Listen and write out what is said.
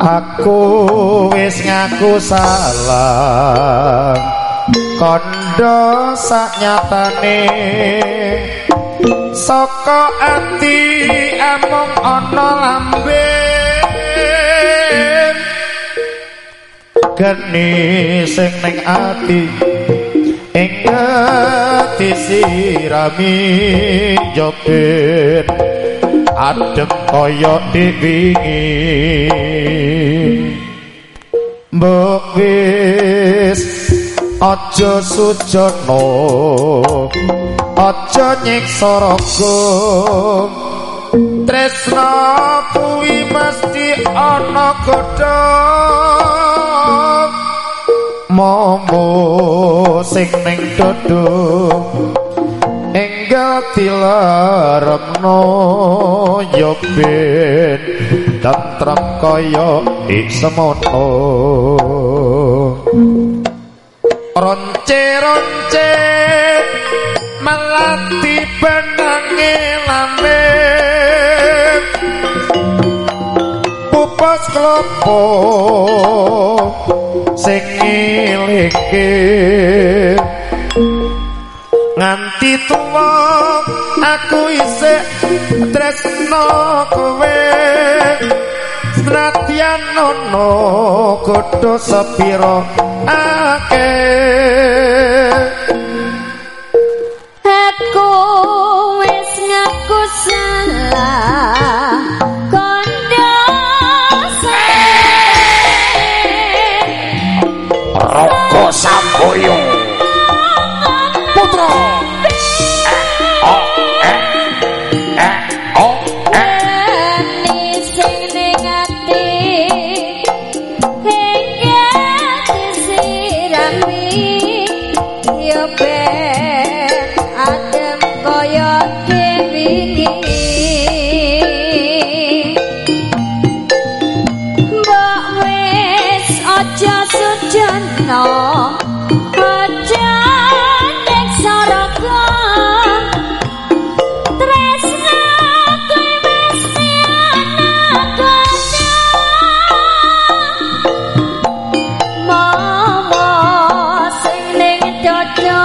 aku wis ngaku salah. Kondo sak nyatane saka ati among ana lambe. Geni sing ning ati ing ati sirami joben adem kaya diwingi. Mbok wis aja sujono aja nyiksa raga. Tresna kuwi mesti ana godha. Momo sing ning dodo enggal dilaremno yo ben tentrem kaya iksemono ronce-ronce melati benange lambe pupas klopo sing ngilike nganti tuwa aku isih tresno kowe. Senadyan ono godho sepira akeh. Aku wis ngaku salah kondo Roko Samboyo